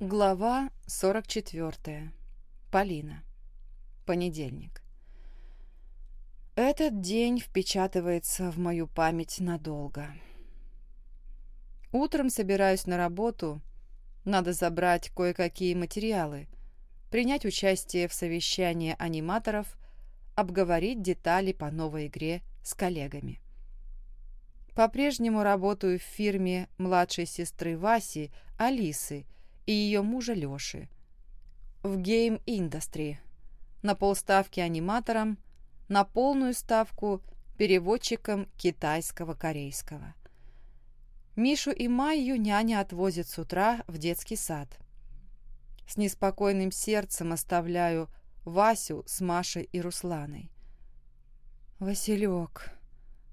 Глава 44. Полина. Понедельник. Этот день впечатывается в мою память надолго. Утром собираюсь на работу, надо забрать кое-какие материалы, принять участие в совещании аниматоров, обговорить детали по новой игре с коллегами. По-прежнему работаю в фирме младшей сестры Васи, Алисы, и ее мужа Леши. В Game Industry. На полставки аниматором, на полную ставку переводчиком китайского-корейского. Мишу и Майю няня отвозит с утра в детский сад. С неспокойным сердцем оставляю Васю с Машей и Русланой. «Василек,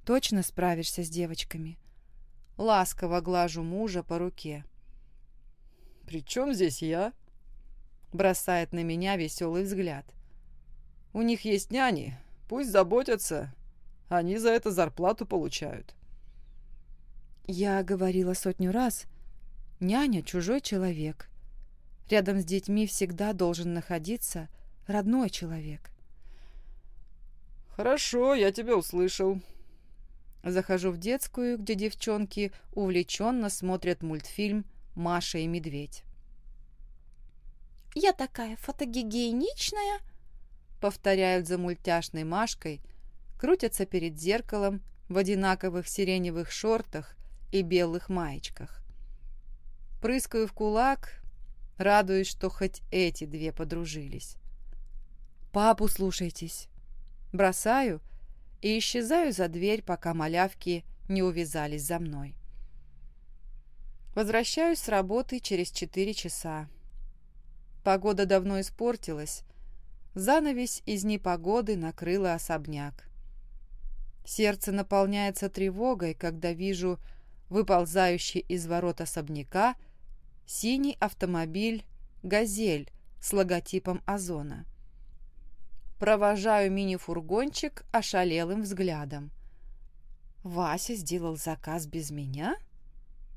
точно справишься с девочками?» Ласково глажу мужа по руке. «При чем здесь я?» Бросает на меня веселый взгляд. «У них есть няни, пусть заботятся. Они за это зарплату получают». Я говорила сотню раз, няня – чужой человек. Рядом с детьми всегда должен находиться родной человек. «Хорошо, я тебя услышал». Захожу в детскую, где девчонки увлеченно смотрят мультфильм Маша и медведь. «Я такая фотогигиеничная!» Повторяют за мультяшной Машкой, крутятся перед зеркалом в одинаковых сиреневых шортах и белых маечках. Прыскаю в кулак, радуюсь, что хоть эти две подружились. «Папу слушайтесь!» Бросаю и исчезаю за дверь, пока малявки не увязались за мной. Возвращаюсь с работы через четыре часа. Погода давно испортилась. Занавесь из непогоды накрыла особняк. Сердце наполняется тревогой, когда вижу выползающий из ворот особняка синий автомобиль «Газель» с логотипом Озона. Провожаю мини-фургончик ошалелым взглядом. Вася сделал заказ без меня?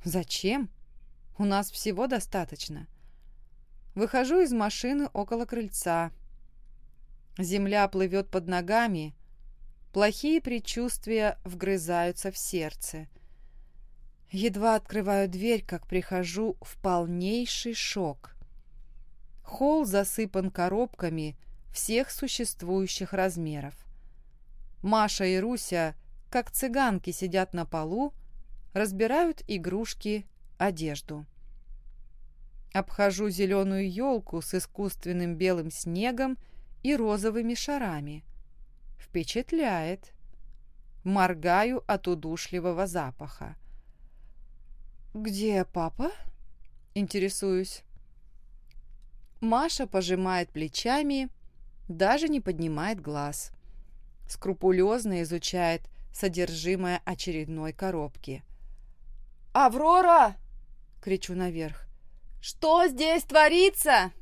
Зачем? У нас всего достаточно. Выхожу из машины около крыльца. Земля плывет под ногами. Плохие предчувствия вгрызаются в сердце. Едва открываю дверь, как прихожу в полнейший шок. Холл засыпан коробками всех существующих размеров. Маша и Руся, как цыганки, сидят на полу, разбирают игрушки, одежду. Обхожу зеленую елку с искусственным белым снегом и розовыми шарами. Впечатляет. Моргаю от удушливого запаха. «Где папа?» Интересуюсь. Маша пожимает плечами, даже не поднимает глаз. Скрупулезно изучает содержимое очередной коробки. «Аврора!» — кричу наверх. «Что здесь творится?»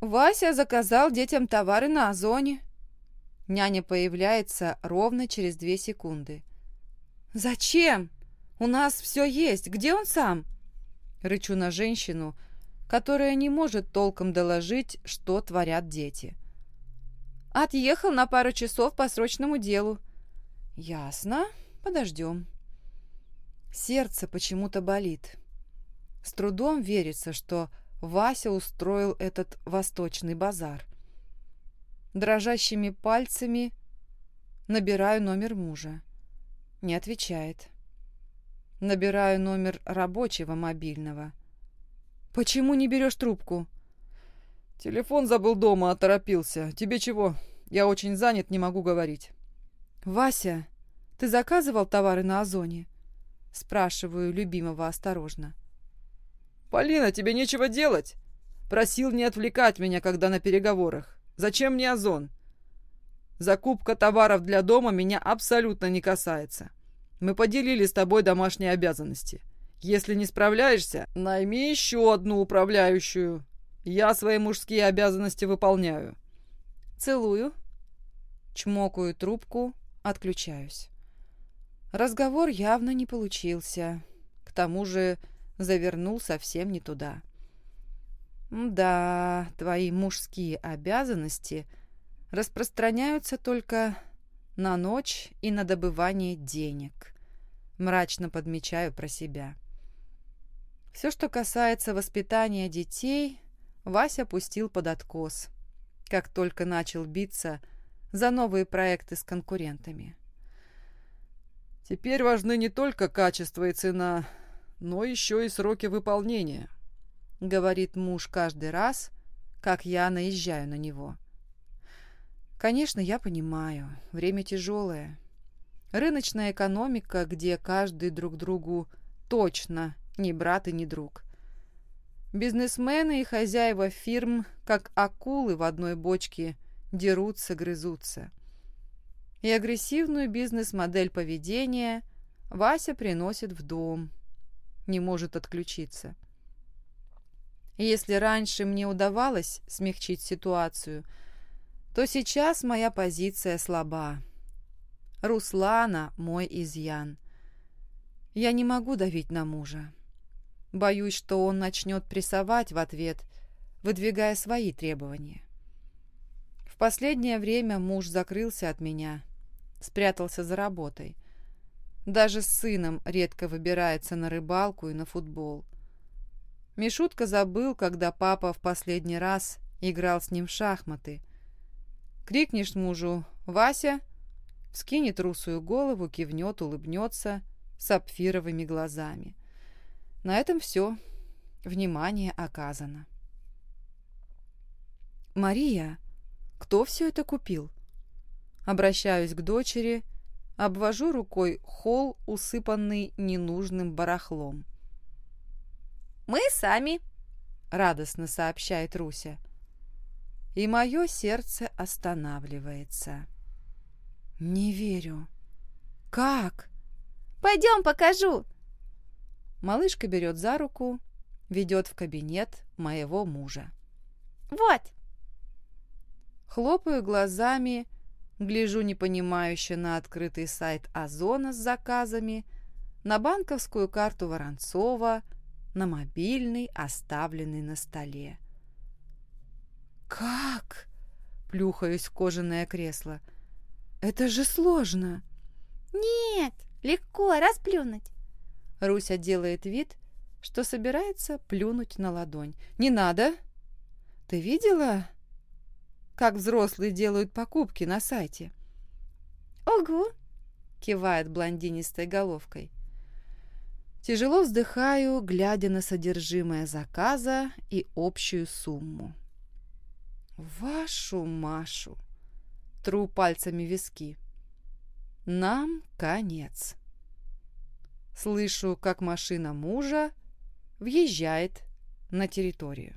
Вася заказал детям товары на Озоне. Няня появляется ровно через две секунды. «Зачем? У нас все есть. Где он сам?» Рычу на женщину, которая не может толком доложить, что творят дети. «Отъехал на пару часов по срочному делу». «Ясно. Подождем». Сердце почему-то болит. С трудом верится, что Вася устроил этот восточный базар. Дрожащими пальцами набираю номер мужа. Не отвечает. Набираю номер рабочего мобильного. «Почему не берешь трубку?» «Телефон забыл дома, оторопился. Тебе чего? Я очень занят, не могу говорить». «Вася, ты заказывал товары на Озоне?» Спрашиваю любимого осторожно. «Полина, тебе нечего делать?» Просил не отвлекать меня, когда на переговорах. Зачем мне озон? Закупка товаров для дома меня абсолютно не касается. Мы поделили с тобой домашние обязанности. Если не справляешься, найми еще одну управляющую. Я свои мужские обязанности выполняю. Целую. Чмокаю трубку, отключаюсь. Разговор явно не получился. К тому же завернул совсем не туда. Да, твои мужские обязанности распространяются только на ночь и на добывание денег. Мрачно подмечаю про себя. Все, что касается воспитания детей, Вася пустил под откос, как только начал биться за новые проекты с конкурентами. Теперь важны не только качество и цена, но еще и сроки выполнения, говорит муж каждый раз, как я наезжаю на него. Конечно, я понимаю, время тяжелое. Рыночная экономика, где каждый друг другу точно не брат и не друг. Бизнесмены и хозяева фирм, как акулы в одной бочке, дерутся, грызутся. И агрессивную бизнес-модель поведения Вася приносит в дом, не может отключиться. Если раньше мне удавалось смягчить ситуацию, то сейчас моя позиция слаба. Руслана – мой изъян. Я не могу давить на мужа. Боюсь, что он начнет прессовать в ответ, выдвигая свои требования. В последнее время муж закрылся от меня, спрятался за работой – даже с сыном редко выбирается на рыбалку и на футбол. Мишутка забыл, когда папа в последний раз играл с ним в шахматы. Крикнешь мужу «Вася!» скинет русую голову, кивнет, улыбнется сапфировыми глазами. На этом все. Внимание оказано. «Мария, кто все это купил?» Обращаюсь к дочери – Обвожу рукой холл, усыпанный ненужным барахлом. «Мы сами», — радостно сообщает Руся. И мое сердце останавливается. «Не верю. Как?» «Пойдем, покажу». Малышка берет за руку, ведет в кабинет моего мужа. «Вот». Хлопаю глазами, — Гляжу непонимающе на открытый сайт Озона с заказами, на банковскую карту Воронцова, на мобильный, оставленный на столе. «Как?» — плюхаюсь в кожаное кресло. «Это же сложно!» «Нет, легко, расплюнуть!» Руся делает вид, что собирается плюнуть на ладонь. «Не надо! Ты видела, как взрослые делают покупки на сайте. «Ого!» — кивает блондинистой головкой. Тяжело вздыхаю, глядя на содержимое заказа и общую сумму. «Вашу Машу!» — тру пальцами виски. «Нам конец!» Слышу, как машина мужа въезжает на территорию.